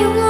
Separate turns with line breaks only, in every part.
you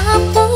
aku